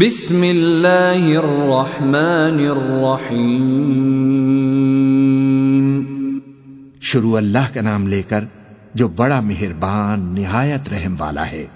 بسم اللہ الرحمن الرحیم۔ شروع اللہ کا نام لے کر جو بڑا مہربان نہایت رحم والا ہے۔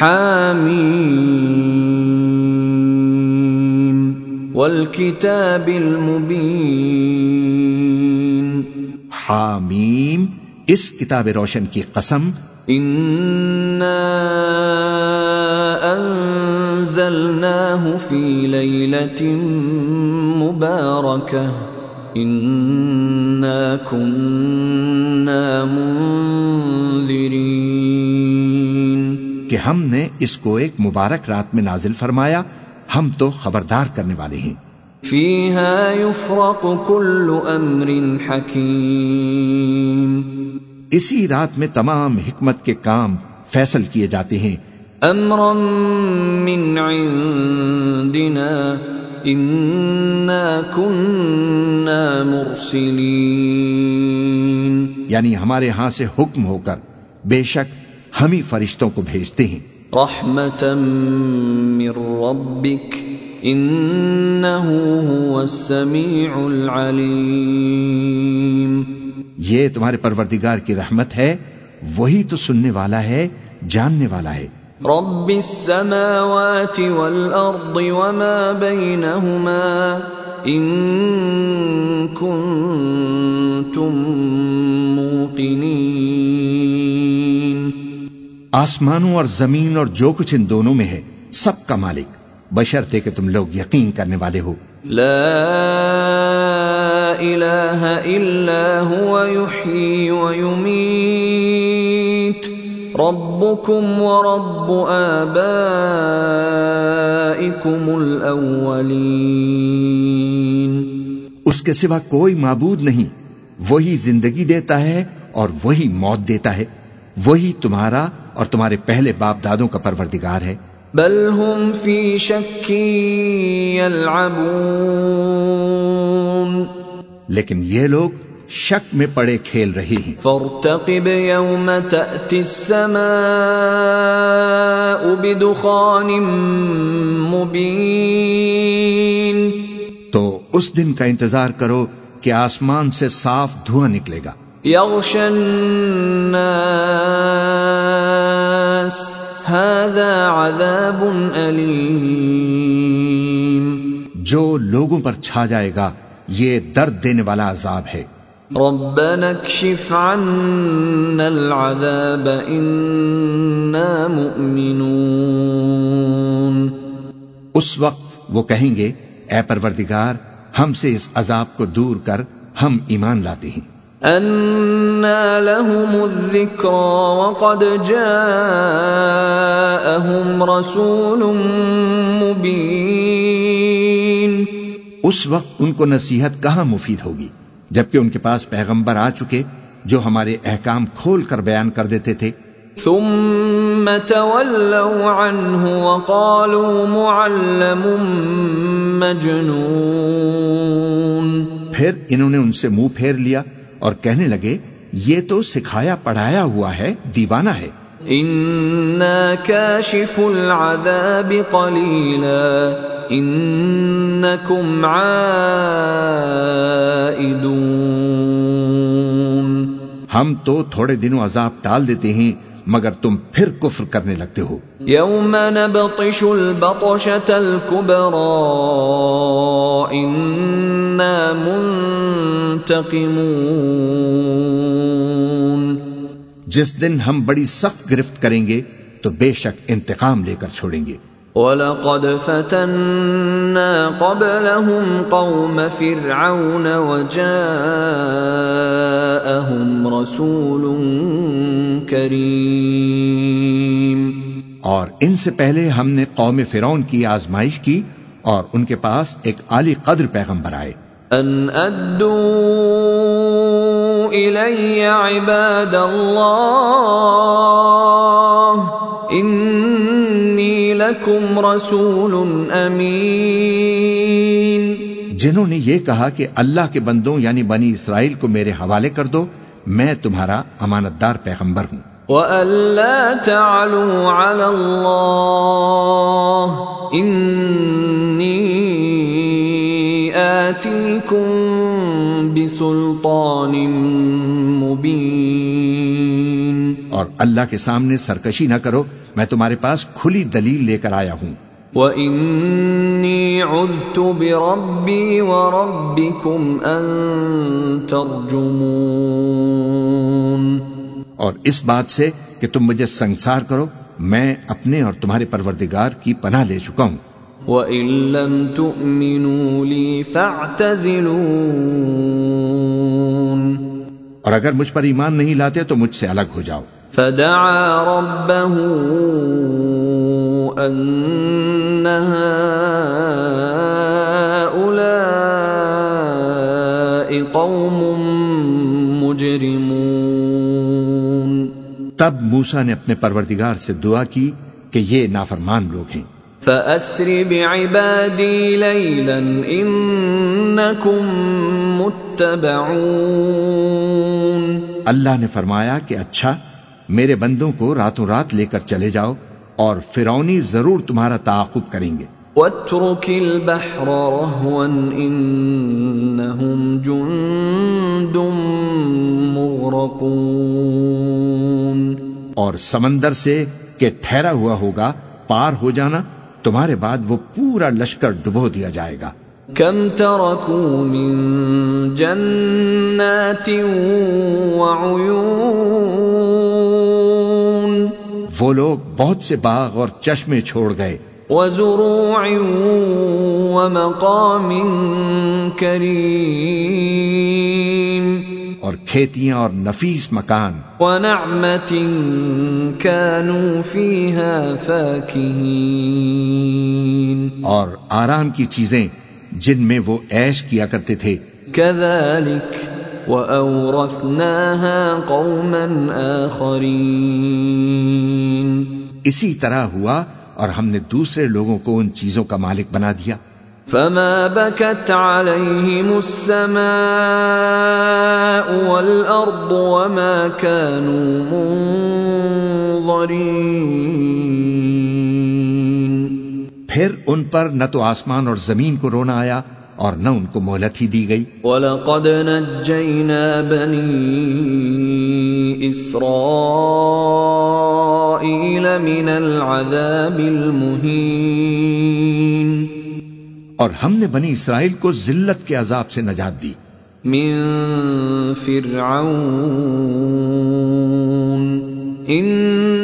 حامیم۔ والکتاب المبین۔ حامیم اس کتاب روشن کی قسم۔ انا انزلناه في ليلة مباركة. انا كنا منذرين. کہ ہم نے اس کو ایک مبارک رات میں نازل فرمایا ہم تو خبردار کرنے والے ہیں۔ فيها يفرق كل امر حكيم اسی رات میں تمام حکمت کے کام فیصل کیے جاتے ہیں۔ امرا من عندنا انا كنا مرسلين یعنی ہمارے ہاں سے حکم ہو کر بے شک ہم ہی فرشتوں کو بھیجتے ہیں۔ رحمة من ربك انه هو السميع العليم۔ یہ تمہارے پروردگار کی رحمت ہے وہی تو سننے والا ہے جاننے والا ہے۔ رب السماوات والارض وما بينهما ان كنتم موقنين آسمانوں اور زمین اور جو کچھ ان دونوں میں ہے سب کا مالک۔ بشرتے کہ تم لوگ یقین کرنے والے ہو۔ لا اله الا هو يحيي ويميت۔ ربكم ورب آبائكم الاولين اس کے سوا کوئی معبود نہیں وہی زندگی دیتا ہے اور وہی موت دیتا ہے وہی تمہارا اور تمہارے پہلے باپ دادوں کا پروردگار ہے۔ بل هم في شك يلعبون. لیکن یہ لوگ شک میں پڑے کھیل رہے ہیں۔ فارتقب يوم تأتي السماء بدخان مبين تو اس دن کا انتظار کرو کہ آسمان سے صاف دھواں نکلے گا۔ يغشى الناس هذا عذاب أليم جو لوگوں پر چھا جائے گا یہ درد دینے والا عذاب ہے۔ ربنا اكشف عنا العذاب مؤمنون. اس وقت وہ کہیں گے اے پروردگار ہم سے اس عذاب کو دور کر ہم ایمان لاتے ہیں۔ أنا لهم الذكرى وقد جاءهم رسول مبين۔ اس وقت ان کو نصیحت کہاں مفید ہوگی؟ جبکہ ان کے پاس پیغمبر آ چکے جو ہمارے احکام کھول کر بیان کر دیتے تھے۔ ثم تولوا عنه وقالوا معلم مجنون۔ پھر انہوں نے ان سے منہ پھیر لیا اور کہنے لگے یہ تو سکھایا پڑھایا ہوا ہے دیوانہ ہے۔ إنا كاشف العذاب قليلا۔ إنكم عائدون. ہم تو تھوڑے دنوں عذاب ٹال دیتے ہیں مگر تم پھر کفر کرنے لگتے ہو۔ يوم نبطش البطشة الكبرى إنا منتقمون. جس دن ہم بڑی سخت گرفت کریں گے تو بے شک انتقام لے کر چھوڑیں گے۔ وَلَقَدْ فَتَنَّا قَبْلَهُمْ قَوْمَ فِرْعَوْنَ وَجَاءَهُمْ رَسُولٌ كَرِيمٌ اور ان سے پہلے ہم نے قوم فرعون کی آزمائش کی اور ان کے پاس ایک عالی قدر پیغمبر آئے۔ أَنْ أَدُّوا إِلَيَّ عِبَادَ اللَّهِ إِنِّي لَكُمْ رَسُولٌ أَمِينٌ۔ جنہوں نے یہ کہا کہ اللہ کے بندوں یعنی بنی اسرائیل کو میرے حوالے کر دو میں تمہارا امانت دار پیغمبر ہوں۔ وَأَلَّا تَعْلُوا عَلَى اللَّهِ إِنِّي آتِيكُم بِسُلْطَانٍ اور اللہ کے سامنے سرکشی نہ کرو میں تمہارے پاس کھلی دلیل لے کر آیا ہوں۔ وَإِنِّي عُذْتُ بِرَبِّي وَرَبِّكُمْ أَن تَرْجُمُونَ۔ اور اس بات سے کہ تم مجھے سنسار کرو میں اپنے اور تمہارے پروردگار کی پناہ لے چکا ہوں۔ وَإِن لَّمْ تُؤْمِنُوا لِي فَاعْتَزِلُونِ اور اگر مجھ پر ایمان نہیں لاتے تو مجھ سے الگ ہو جاؤ فدعا ربه أن هؤلاء قوم مجرمون۔ تب موسا نے اپنے پروردگار سے دعا کی کہ یہ نافرمان لوگ ہیں۔ فأسر بعبادي ليلا إنكم متبعون۔ اللہ نے فرمایا کہ اچھا میرے بندوں کو راتوں رات لے کر چلے جاؤ اور فرونی ضرور تمہارا تعاقب کریں گے۔ واترك البحر رهوا إنهم جند مغرقون۔ اور سمندر سے کہ ٹھہرا ہوا ہوگا پار ہو جانا تمہارے بعد وہ پورا لشکر ڈبو دیا جائے گا۔ كم تركوا من جنات وعيون وہ لوگ بہت سے باغ اور چشمے چھوڑ گئے۔ وزروع ومقام كريم اور کھیتیاں اور نفیس مکان۔ ونعمة كانوا فيها فاكهين اور آرام کی چیزیں جن میں وہ عیش کیا کرتے تھے۔ كذلك وأورثناها قوما آخرين۔ اسی طرح ہوا اور ہم نے دوسرے لوگوں کو ان چیزوں کا مالک بنا دیا۔ فما بكت عليهم السماء والأرض وما كانوا منظرين۔ پھر ان پر نہ تو آسمان اور زمین کو رونا آیا اور نہ ان کو مہلت ہی دی گئی۔ وَلَقَدْ نَجَّيْنَا بَنِي إِسْرَائِيلَ مِنَ الْعَذَابِ الْمُهِينِ۔ اور ہم نے بنی اسرائیل کو ذلت کے عذاب سے نجات دی۔ من فرعون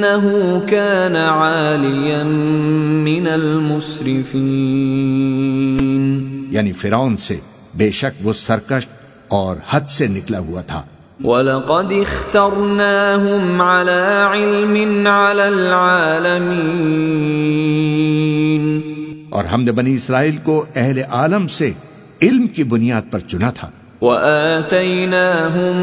إنه كان عاليا من المسرفين. یعنی فرعون سے بے شک وہ سرکش اور حد سے نکلا ہوا تھا۔ وَلَقَدِ اخْتَرْنَاهُمْ عَلَى عِلْمٍ عَلَى الْعَالَمِينَ۔ اور ہم نے بنی اسرائیل کو اہل عالم سے علم کی بنیاد پر چنا تھا۔ وَآتَيْنَاهُمْ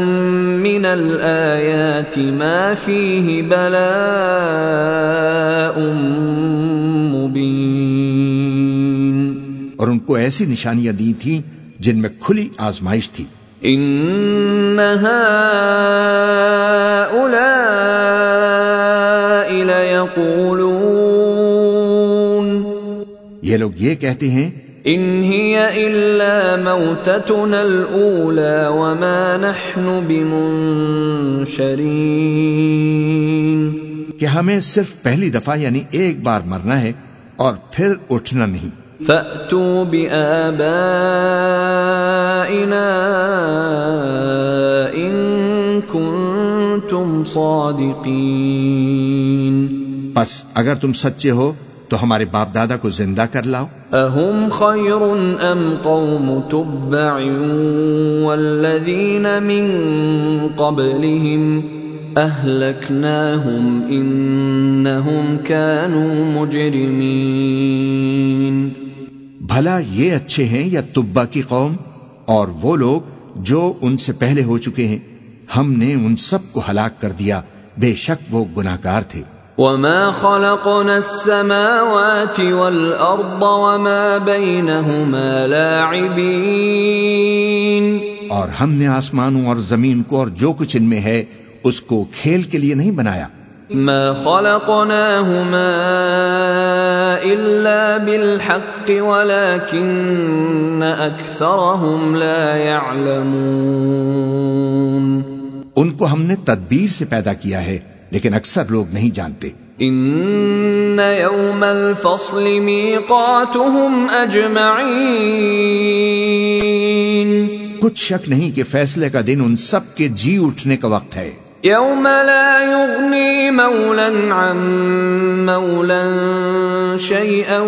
مِنَ الْآيَاتِ مَا فِيهِ بَلَاءٌ مُبِينٌ اور ان کو ایسی نشانیاں دی تھیں جن میں کھلی آزمائش تھی۔ إِنَّ هَٰؤُلَاءِ لَيَقُولُونَ یہ لوگ یہ کہتے ہیں مَوْتَتُنَا الْأُولَىٰ وَمَا نَحْنُ بِمُنشَرِينَ. کہ ہمیں صرف پہلی دفعہ یعنی ایک بار مرنا ہے اور پھر اٹھنا نہیں۔ فَأْتُوا بِآبَائِنَا إِن كُنتُمْ صَادِقِينَ. پس اگر تم سچے ہو تو ہمارے باپ دادا کو زندہ کر لاؤ۔ أَهُمْ خَيْرٌ أَمْ قَوْمُ تُبَّعٍ وَالَّذِينَ مِن قَبْلِهِمْ أَهْلَكْنَاهُمْ إِنَّهُمْ كَانُوا مُجْرِمِينَ بھلا یہ اچھے ہیں یا تبا کی قوم؟ اور وہ لوگ جو ان سے پہلے ہو چکے ہیں ہم نے ان سب کو ہلاک کر دیا۔ بے شک وہ گناہگار تھے۔ وَمَا خَلَقْنَا السَّمَاوَاتِ وَالْأَرْضَ وَمَا بَيْنَهُمَا لَاعِبِينَ اور ہم نے آسمانوں اور زمین کو اور جو کچھ ان میں ہے اس کو کھیل کے لیے نہیں بنایا۔ ما خلقناهما الا بالحق ولكن اكثرهم لا يعلمون ان کو ہم نے تدبیر سے پیدا کیا ہے۔ لیکن اکثر لوگ نہیں جانتے۔ ان يوم الفصل ميقاتهم اجمعين کچھ شک نہیں کہ فیصلے کا دن ان سب کے جی اٹھنے کا وقت ہے۔ يوم لا يغني مولا عن مولا شيئا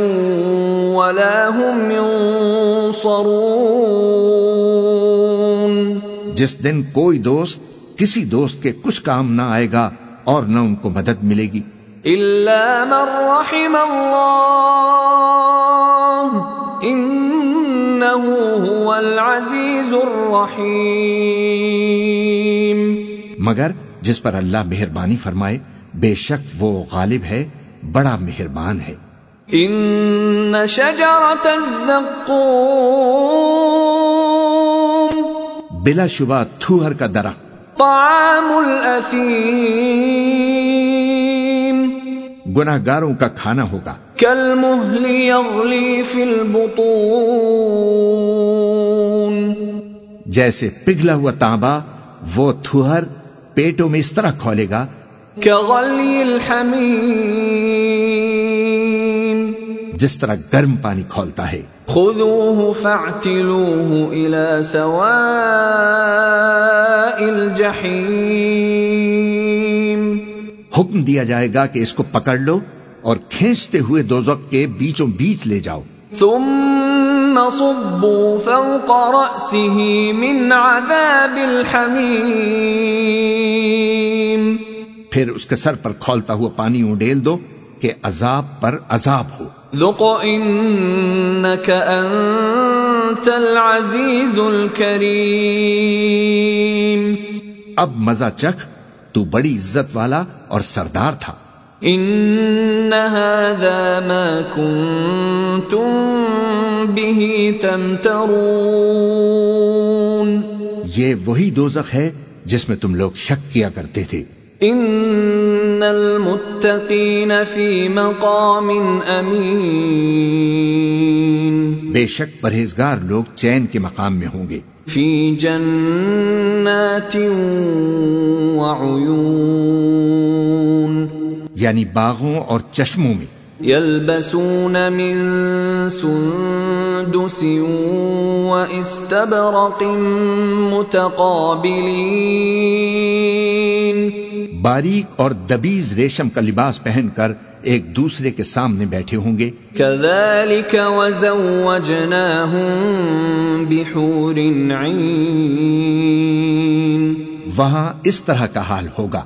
ولا هم ينصرون جس دن کوئی دوست کسی دوست کے کچھ کام نہ آئے گا اور نہ ان کو مدد ملے گی۔ الا من رحم الله انه هو العزيز الرحيم۔ مگر جس پر اللہ مہربانی فرمائے بے شک وہ غالب ہے بڑا مہربان ہے۔ ان شجرت الزقوم بلا شبہ تھوہر کا درخت۔ طعام الاثیم گناہ گاروں کا کھانا ہوگا۔ كالمهل يغلي في البطون۔ جیسے پگھلا ہوا تانبا وہ تھوہر پیٹوں میں اس طرح کھولے گا۔ كغلي الحميم جس طرح گرم پانی کھولتا ہے۔ خذوه فاعتلوه الى سواء الجحيم۔ حکم دیا جائے گا کہ اس کو پکڑ لو اور کھینچتے ہوئے دوزک کے بیچوں بیچ لے جاؤ۔ ثم صبوا فوق رأسه من عذاب الحميم۔ پھر اس کے سر پر کھولتا ہوا پانی اونڈیل دو کہ عذاب پر عذاب ہو۔ ذق انك انت العزيز الكريم اب مزہ چکھ تو بڑی عزت والا اور سردار تھا۔ ان هذا ما كنتم به تمترون یہ وہی دوزخ ہے جس میں تم لوگ شک کیا کرتے تھے۔ ان المتقین فی مقام امین بے شک پرہیزگار لوگ چین کے مقام میں ہوں گے۔ فی جنات وعیون یعنی باغوں اور چشموں میں۔ يلبسون من سندس واستبرق متقابلين باریک اور دبیز ریشم کا لباس پہن کر ایک دوسرے کے سامنے بیٹھے ہوں گے۔ كذلك وزوجناهم بحور عين وہاں اس طرح کا حال ہوگا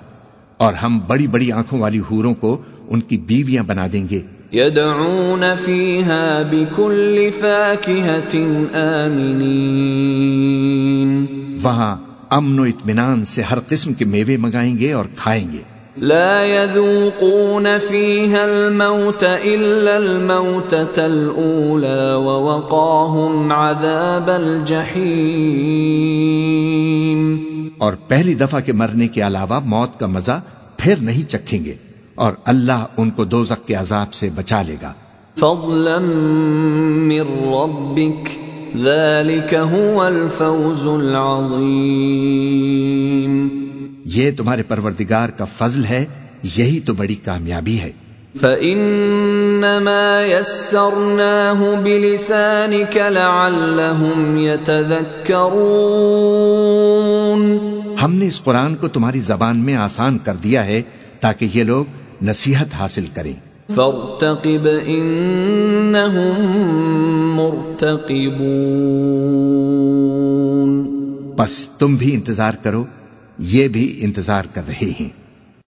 اور ہم بڑی بڑی آنکھوں والی حوروں کو ان کی بیویاں بنا دیں گے۔ يدعون فيها بكل فاكهة آمنين۔ وہاں امن و اطمینان سے ہر قسم کے میوے منگائیں گے اور کھائیں گے۔ لا يذوقون فيها الموت إلا الموتة الأولى ووقاهم عذاب الجحيم۔ اور پہلی دفعہ کے مرنے کے علاوہ موت کا مزہ پھر نہیں چکھیں گے۔ اور اللہ ان کو دوزک کے عذاب سے بچا لے گا۔ فضلا من ربك ذلك هو الفوز العظيم یہ تمہارے پروردگار کا فضل ہے یہی تو بڑی کامیابی ہے۔ فإنما يسرناه بلسانك لعلهم يتذكرون۔ ہم نے اس قرآن کو تمہاری زبان میں آسان کر دیا ہے تاکہ یہ لوگ نصیحت حاصل کریں۔ فارتقب إنهم مرتقبون۔ بس تم بھی انتظار کرو یہ بھی انتظار کر رہے ہیں۔